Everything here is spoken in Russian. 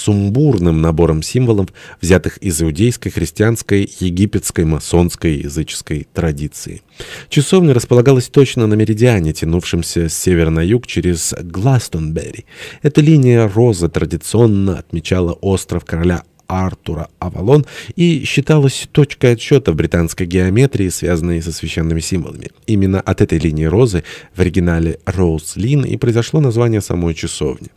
сумбурным набором символов, взятых из иудейской, христианской, египетской, масонской и языческой традиции. Часовня располагалась точно на меридиане, тянувшемся с севера на юг через Гластонберри. Эта линия розы традиционно отмечала остров короля Артура Авалон и считалась точкой отсчета в британской геометрии, связанной со священными символами. Именно от этой линии розы в оригинале Роуз Лин и произошло название самой часовни.